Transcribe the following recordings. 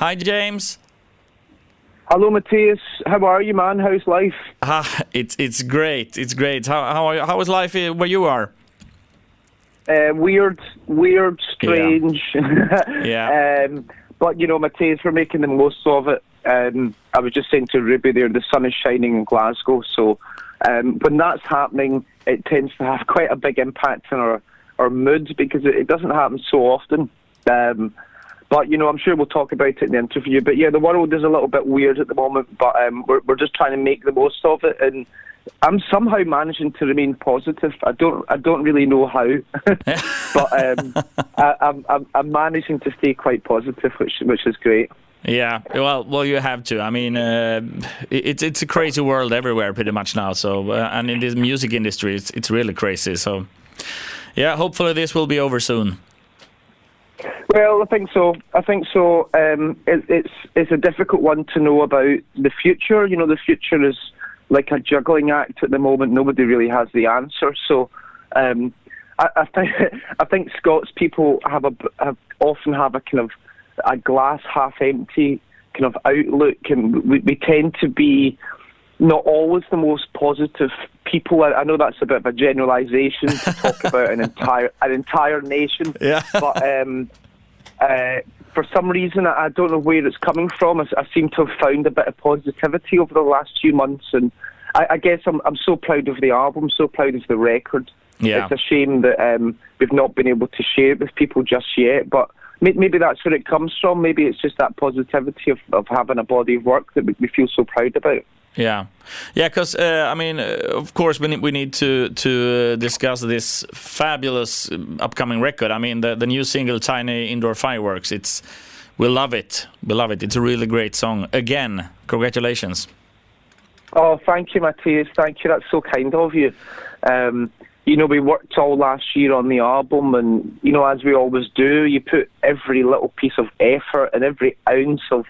Hi, James. Hello, Matthias. How are you, man? How's life? Ah, it's it's great. It's great. How how how is life where you are? Uh, weird, weird, strange. Yeah. um, but you know, Matthias, we're making the most of it. Um, I was just saying to Ruby there, the sun is shining in Glasgow, so um, when that's happening, it tends to have quite a big impact on our our mood because it, it doesn't happen so often. Um, but you know, I'm sure we'll talk about it in the interview. But yeah, the world is a little bit weird at the moment, but um, we're we're just trying to make the most of it, and I'm somehow managing to remain positive. I don't I don't really know how, but um, I, I'm, I'm I'm managing to stay quite positive, which which is great. Yeah, well, well, you have to. I mean, uh, it's it's a crazy world everywhere, pretty much now. So, uh, and in this music industry, it's it's really crazy. So, yeah, hopefully this will be over soon. Well, I think so. I think so. Um, it, it's it's a difficult one to know about the future. You know, the future is like a juggling act at the moment. Nobody really has the answer. So, um, I, I think I think Scots people have a have, often have a kind of a glass half empty kind of outlook, and we, we tend to be not always the most positive people. I, I know that's a bit of a generalisation to talk about an entire an entire nation. Yeah. But um, uh, for some reason, I, I don't know where it's coming from. I, I seem to have found a bit of positivity over the last few months, and I, I guess I'm I'm so proud of the album, so proud of the record. Yeah. It's a shame that um, we've not been able to share it with people just yet, but maybe that's where it comes from. Maybe it's just that positivity of, of having a body of work that we, we feel so proud about. Yeah, yeah, because uh, I mean, uh, of course, we need, we need to to uh, discuss this fabulous um, upcoming record. I mean, the the new single "Tiny Indoor Fireworks." It's we love it, we love it. It's a really great song. Again, congratulations. Oh, thank you, Matthias. Thank you. That's so kind of you. Um, you know, we worked all last year on the album, and you know, as we always do, you put every little piece of effort and every ounce of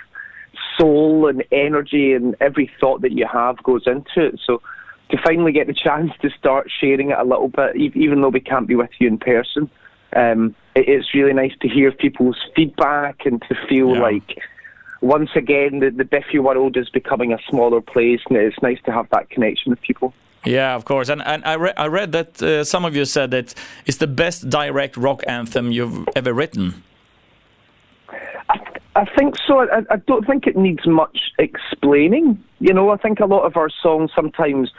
soul and energy and every thought that you have goes into it. So to finally get the chance to start sharing it a little bit, even though we can't be with you in person, um, it's really nice to hear people's feedback and to feel Yeah. like once again the, the Biffy world is becoming a smaller place, and it's nice to have that connection with people. Yeah, of course. And and I, re- I read that uh, some of you said that it's the best direct rock anthem you've ever written. I think so. I, I don't think it needs much explaining. You know, I think a lot of our songs sometimes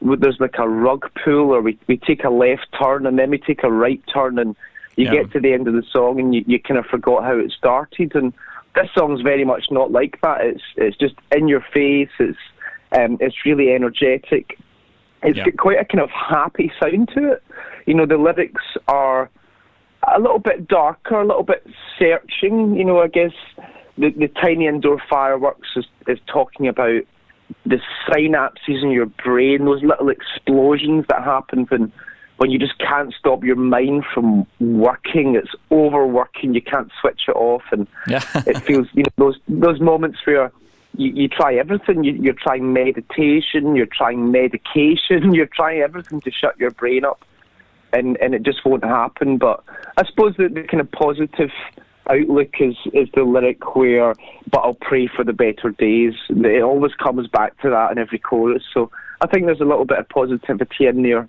there's like a rug pull, or we, we take a left turn and then we take a right turn, and you Yeah. get to the end of the song and you, you kind of forgot how it started. And this song's very much not like that. It's it's just in your face. It's um, it's really energetic. It's Yeah. got quite a kind of happy sound to it. You know, the lyrics are a little bit darker, a little bit searching. You know, I guess the, the tiny indoor fireworks is, is talking about the synapses in your brain, those little explosions that happen when when you just can't stop your mind from working. It's overworking. You can't switch it off, and Yeah. it feels you know those those moments where. You, you try everything. You, you're trying meditation. You're trying medication. You're trying everything to shut your brain up and and it just won't happen. But I suppose the, the kind of positive outlook is is the lyric where, but I'll pray for the better days. It always comes back to that in every chorus. So I think there's a little bit of positivity in there.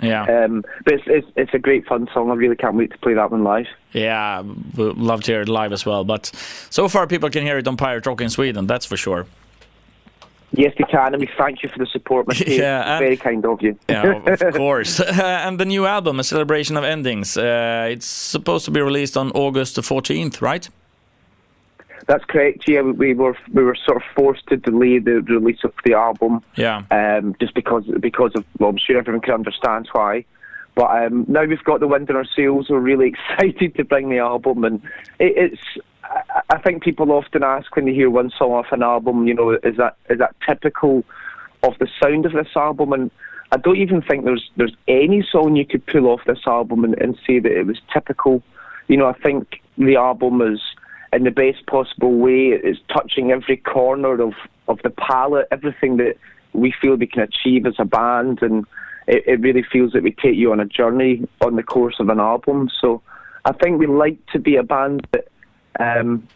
Yeah. Um, but it's, it's it's a great fun song. I really can't wait to play that one live. Yeah, love to hear it live as well. But so far, people can hear it on Pirate Rock in Sweden. That's for sure. Yes, they can, and we thank you for the support, Matthias. Yeah, very kind of you. Yeah, of course. and the new album, A Celebration of Endings, uh, it's supposed to be released on August the 14th, right? That's correct. Yeah, we, we were we were sort of forced to delay the release of the album Yeah. um, just because because of well, I'm sure everyone can understand why. But um, now we've got the wind in our sails. We're really excited to bring the album, and it, it's. I- I think people often ask when they hear one song off an album, you know, is that is that typical of the sound of this album? And I don't even think there's there's any song you could pull off this album and, and say that it was typical. You know, I think the album is in the best possible way. It's touching every corner of of the palette, everything that we feel we can achieve as a band, and it, it really feels that we take you on a journey on the course of an album. So I think we like to be a band that um,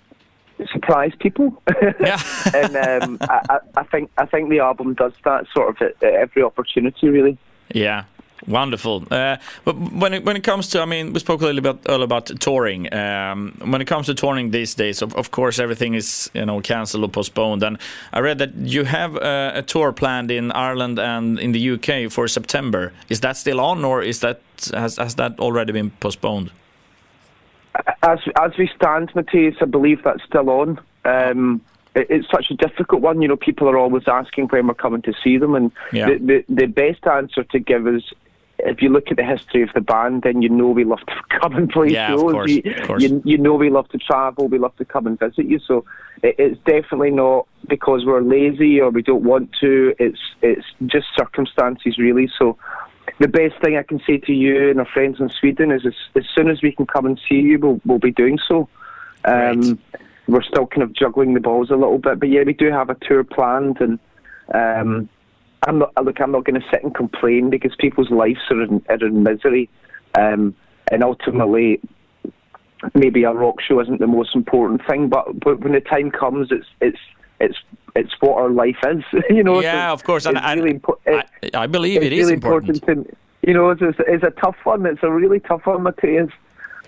surprise people. Yeah. and um, I, I think I think the album does that sort of at, every opportunity, really. Yeah. Wonderful. Uh, but when it, when it comes to, I mean, we spoke a little bit earlier about touring. Um, when it comes to touring these days, of, of course, everything is you know cancelled or postponed. And I read that you have a, a, tour planned in Ireland and in the UK for September. Is that still on, or is that has has that already been postponed? As as we stand, Matthias, I believe that's still on. Um, it's such a difficult one. You know, people are always asking when we're coming to see them, and yeah. the, the the best answer to give is if you look at the history of the band, then you know we love to come and play yeah, shows. Of course, you, of course. You, you, know we love to travel, we love to come and visit you. So it, it's definitely not because we're lazy or we don't want to. It's it's just circumstances, really. So the best thing I can say to you and our friends in Sweden is as, as soon as we can come and see you, we'll, we'll be doing so. Um, we're still kind of juggling the balls a little bit, but yeah, we do have a tour planned and. Um, I'm not look. I'm not going to sit and complain because people's lives are in, are in misery, um, and ultimately, maybe a rock show isn't the most important thing. But but when the time comes, it's it's it's it's what our life is. you know. Yeah, so of course, and really impo- I, I, believe it is really important. important to, you know, it's, it's a tough one. It's a really tough one, Matthias.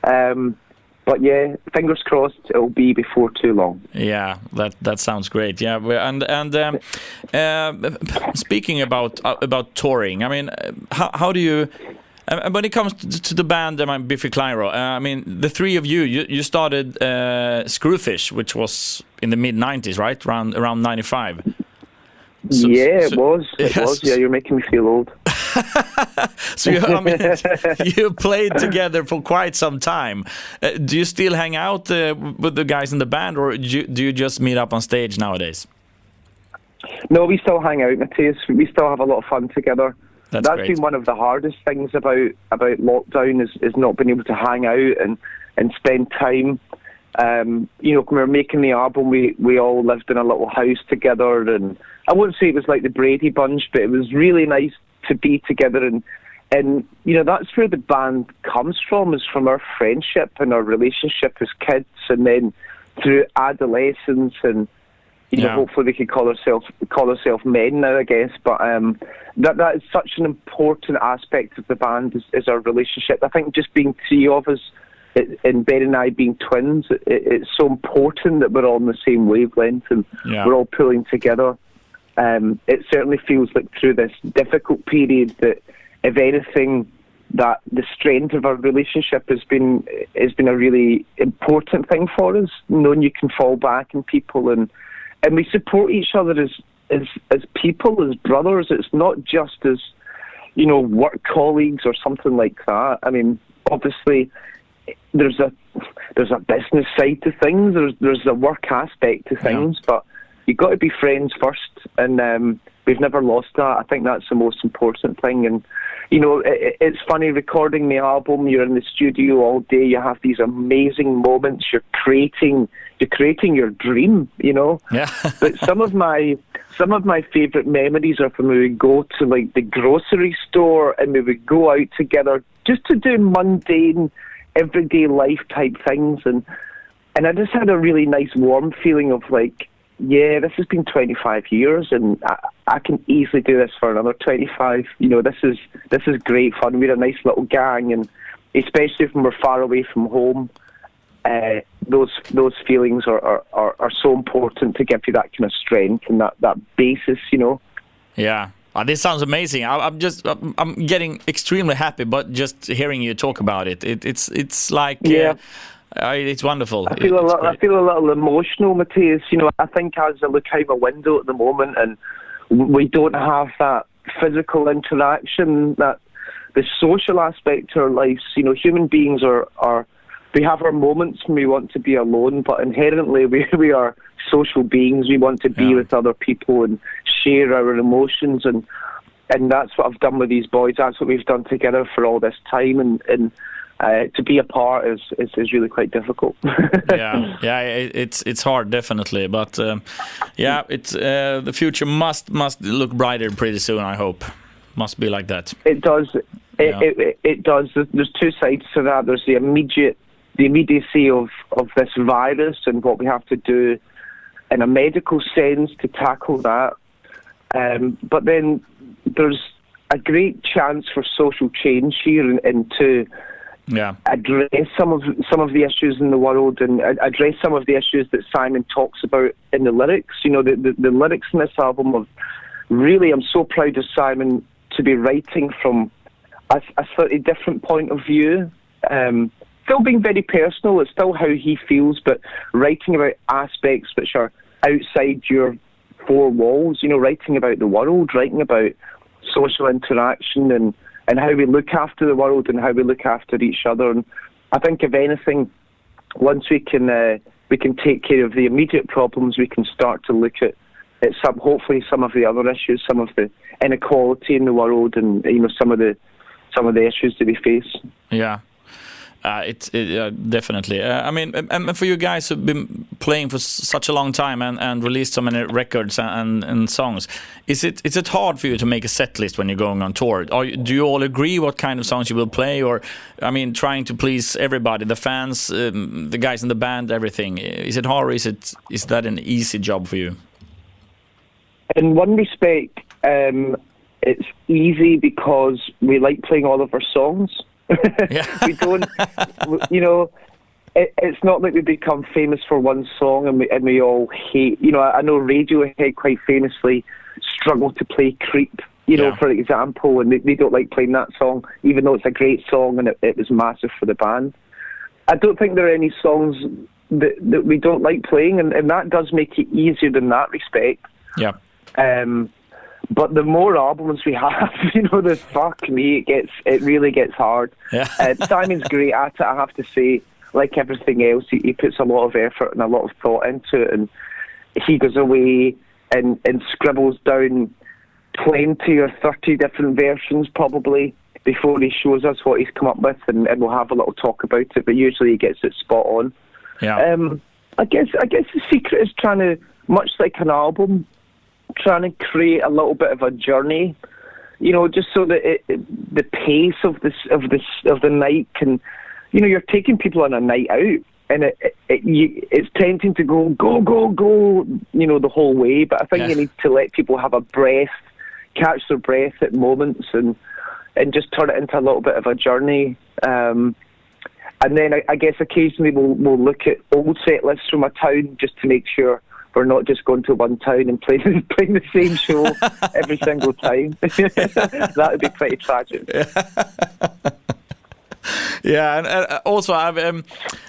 Um, but yeah, fingers crossed it'll be before too long. Yeah, that that sounds great. Yeah, and and um, uh, speaking about uh, about touring, I mean, how how do you? Uh, when it comes to, the band, I mean, Biffy Clyro, uh, I mean, the three of you, you, you started uh, Screwfish, which was in the mid '90s, right? Around around '95. So, yeah, it was. It yes. was. Yeah, you're making me feel old. so you, I mean, you played together for quite some time. Uh, do you still hang out uh, with the guys in the band, or do you, do you, just meet up on stage nowadays? No, we still hang out, Matthias. We still have a lot of fun together. That's, That's been one of the hardest things about about lockdown is, is not being able to hang out and, and spend time. Um, you know, when we were making the album, we, we all lived in a little house together, and I wouldn't say it was like the Brady Bunch, but it was really nice to be together and and you know that's where the band comes from is from our friendship and our relationship as kids and then through adolescence and you yeah. know hopefully they could call ourselves call ourselves men now I guess but um that that is such an important aspect of the band is, is our relationship I think just being three of us and Ben and I being twins it, it's so important that we're all on the same wavelength and yeah. we're all pulling together um, it certainly feels like through this difficult period that, if anything, that the strength of our relationship has been has been a really important thing for us. Knowing you can fall back on people and and we support each other as as as people, as brothers. It's not just as you know work colleagues or something like that. I mean, obviously there's a there's a business side to things. There's there's a work aspect to things, yeah. but you've got to be friends first, and um, we've never lost that. I think that's the most important thing. And you know, it, it's funny recording the album. You're in the studio all day. You have these amazing moments. You're creating, creating your dream. You know. Yeah. but some of my some of my favourite memories are from when we go to like the grocery store and we would go out together just to do mundane, everyday life type things and. And I just had a really nice warm feeling of like yeah, this has been 25 years, and I, I, can easily do this for another 25. You know, this is this is great fun. We're a nice little gang, and especially when we're far away from home, uh, those those feelings are, are, are, are, so important to give you that kind of strength and that, that basis. You know. Yeah. Oh, this sounds amazing. I, am just, I'm, I'm, getting extremely happy, but just hearing you talk about it, it it's, it's like, yeah. Uh, uh, it's wonderful. I feel, a little, I feel a little emotional, Matthias. You know, I think as I look out my window at the moment and we don't have that physical interaction, that the social aspect to our lives, you know, human beings are, are we have our moments when we want to be alone, but inherently we, we are social beings. We want to be yeah. with other people and share our emotions and and that's what I've done with these boys. That's what we've done together for all this time and, and uh, to be apart is, is, is really quite difficult. yeah, yeah, it's it's hard definitely, but um, yeah, it's uh, the future must must look brighter pretty soon. I hope must be like that. It does. It, yeah. it, it, it does. There's two sides to that. There's the immediate the immediacy of, of this virus and what we have to do in a medical sense to tackle that. Um, but then there's a great chance for social change here and, and to yeah. address some of some of the issues in the world and address some of the issues that Simon talks about in the lyrics. You know, the, the, the lyrics in this album of really, I'm so proud of Simon to be writing from a, a slightly different point of view. Um, still being very personal, it's still how he feels, but writing about aspects which are outside your four walls, you know, writing about the world, writing about social interaction and, and how we look after the world and how we look after each other. And I think, if anything, once we can uh, we can take care of the immediate problems, we can start to look at, at some hopefully some of the other issues, some of the inequality in the world, and you know some of the some of the issues that we face. Yeah. Uh, it's it, uh, definitely. Uh, I mean, and for you guys who've been playing for such a long time and, and released so many records and, and songs, is it is it hard for you to make a set list when you're going on tour? Or do you all agree what kind of songs you will play? Or, I mean, trying to please everybody, the fans, um, the guys in the band, everything. Is it hard? Or is it is that an easy job for you? In one respect, um, it's easy because we like playing all of our songs. we don't, you know, it, it's not like we become famous for one song and we, and we all hate. You know, I, I know Radiohead quite famously struggle to play "Creep." You know, yeah. for example, and they, they don't like playing that song, even though it's a great song and it, it was massive for the band. I don't think there are any songs that that we don't like playing, and, and that does make it easier in that respect. Yeah. Um, but the more albums we have, you know, the fuck me, it gets it really gets hard. Yeah. uh, Simon's great at it, I have to say. Like everything else, he, he puts a lot of effort and a lot of thought into it, and he goes away and and scribbles down twenty or thirty different versions probably before he shows us what he's come up with, and, and we'll have a little talk about it. But usually he gets it spot on. Yeah. Um, I guess I guess the secret is trying to, much like an album, trying to create a little bit of a journey, you know, just so that it, it, the pace of this of this of the night can, you know, you're taking people on a night out, and it, it, you, it's tempting to go go go go, you know, the whole way. But I think you need to let people have a breath, catch their breath at moments, and and just turn it into a little bit of a journey. Um, and then I, I guess occasionally we'll we'll look at old set lists from a town just to make sure we're not just going to one town and playing playing the same show every single time. that would be pretty tragic. yeah, and uh, also I've um,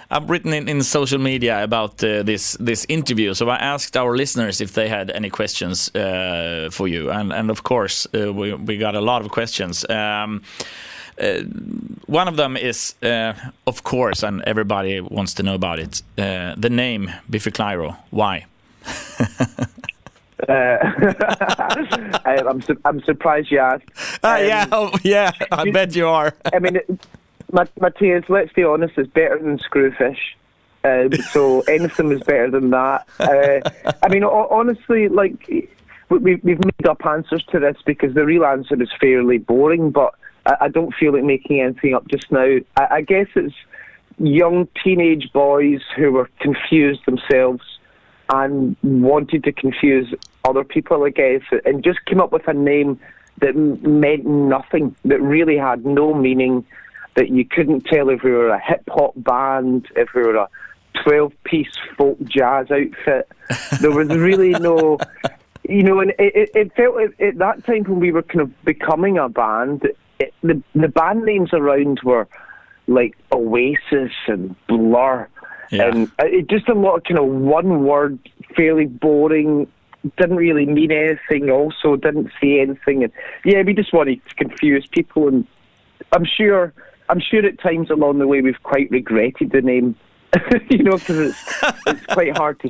I've written in, in social media about uh, this this interview. So I asked our listeners if they had any questions uh, for you, and and of course uh, we we got a lot of questions. Um, uh, one of them is, of course, and everybody wants to know about it. the name Biffy Clyro. Why? Uh, I, am su- I'm surprised you asked. Uh, yeah, oh, yeah, I bet you are. I mean, Matthias, let's be honest, it's better than Screwfish. Um, so anything is better than that. Uh, I mean, honestly, like we, we've made up answers to this because the real answer is fairly boring, but I, I don't feel like making anything up just now. I, I guess it's young teenage boys who were confused themselves and wanted to confuse other people, I guess, and just came up with a name that meant nothing, that really had no meaning, that you couldn't tell if we were a hip hop band, if we were a 12 piece folk jazz outfit. There was really no. You know, and it, it felt at, at that time when we were kind of becoming a band, it, the the band names around were like Oasis and Blur yeah. And uh, it just a lot of kind of one word, fairly boring, didn't really mean anything, also didn't say anything. And yeah, we just wanted to confuse people. And I'm sure, I'm sure at times along the way we've quite regretted the name. you know, because it's it's quite hard to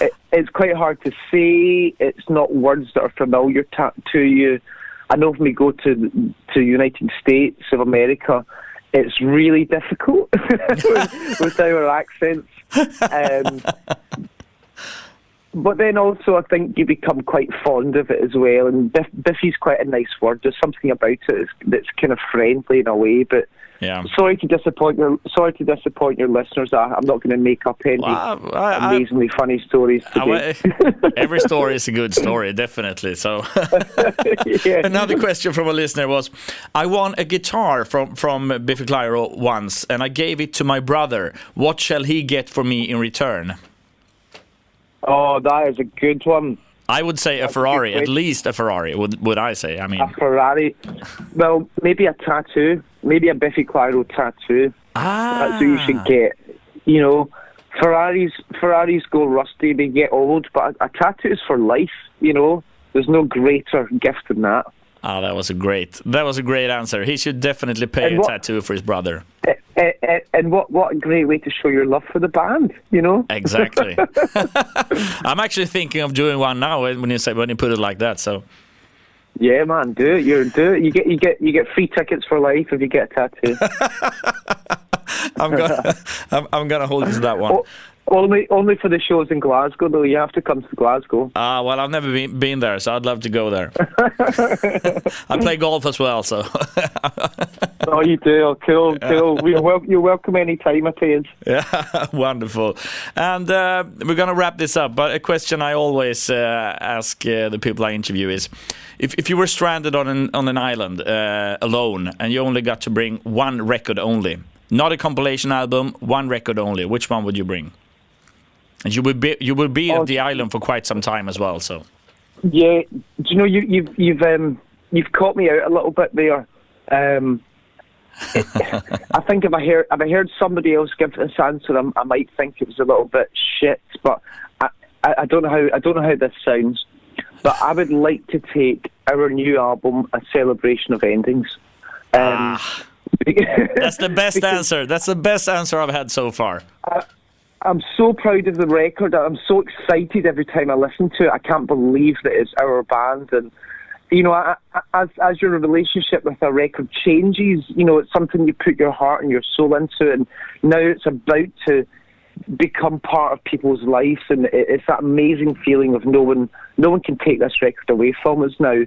it, it's quite hard to say. It's not words that are familiar to, to you. I know if we go to to United States of America, it's really difficult with, with, our accents. Um, but then also, I think you become quite fond of it as well. And Biff, Biffy's quite a nice word. There's something about it that's, that's kind of friendly in a way. But Yeah. Sorry to disappoint your sorry to disappoint your listeners. I, I'm not going to make up any Well, I- I- amazingly funny stories I- today. every story is a good story, definitely. So. yeah. Another question from a listener was, I won a guitar from from Biffy Clyro once, and I gave it to my brother. What shall he get for me in return? Oh, that is a good one. I would say a Ferrari, at least a Ferrari. Would would I say? I mean, A Ferrari. Well, maybe a tattoo. Maybe a Biffy Clyro tattoo. ah, That's what you should get. You know, Ferraris Ferraris go rusty, they get old, but a, a tattoo is for life. You know, there's no greater gift than that. Ah, that was a great. That was a great answer. He should definitely pay And a what- tattoo for his brother. Eh, eh, And what what a great way to show your love for the band. You know. Exactly. I'm actually thinking of doing one now when you say when you put it like that. So Yeah, man, do it. You do it. You get you get you get free tickets for life if you get a tattoo. I'm gonna I'm, I'm gonna hold you to that one. O- only only for the shows in Glasgow though. You have to come to Glasgow. Ah, well, I've never been, been there, so I'd love to go there. I play golf as well, so oh, you do. Oh, cool, cool. You're, wel- you're welcome anytime, I tell you. yeah, wonderful. And uh, we're gonna wrap this up. But a question I always uh, ask uh, the people I interview is: if if you were stranded on an on an island uh, alone and you only got to bring one record only, not a compilation album, one record only, which one would you bring? And you would be you would be Oh, at the island for quite some time as well. So Yeah. Do you know you, you've you've um you've caught me out a little bit there. Um, I think if I hear if I heard somebody else give this answer, I, I might think it was a little bit shit. But I, I, I don't know how I don't know how this sounds. But I would like to take our new album, a celebration of endings. Um, that's the best answer. That's the best answer I've had so far. I'm so proud of the record. I'm so excited every time I listen to it. I can't believe that it's our band, and you know, I, I, as as your relationship with a record changes, you know, it's something you put your heart and your soul into, and now it's about to become part of people's lives, and it, it's that amazing feeling of no one, no one can take this record away from us now.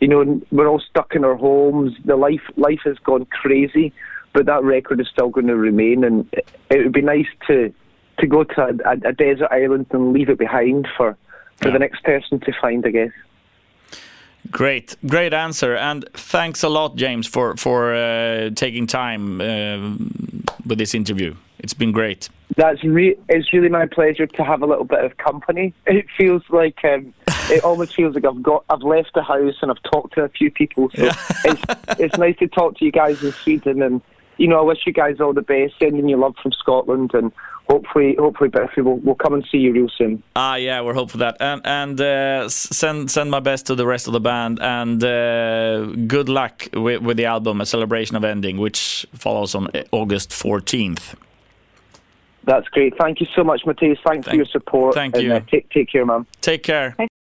You know, we're all stuck in our homes. The life life has gone crazy, but that record is still going to remain, and it, it would be nice to to go to a, a, a desert island and leave it behind for for Yeah. the next person to find, I guess. Great, great answer, and thanks a lot, James, for for uh, taking time uh, with this interview. It's been great. That's re- it's really my pleasure to have a little bit of company. It feels like um, it almost feels like I've got I've left the house and I've talked to a few people. So it's it's nice to talk to you guys in Sweden, and you know I wish you guys all the best. Sending you love from Scotland, and hopefully hopefully Biffy will will come and see you real soon. Ah, yeah, we're hopeful for that, and and uh, send send my best to the rest of the band, and uh, good luck with, with the album, A Celebration of Ending, which follows on uh, August fourteenth. That's great. Thank you so much, Matthias. Thanks Thank- for your support. thank and, you. Uh, take take care, man. Take care.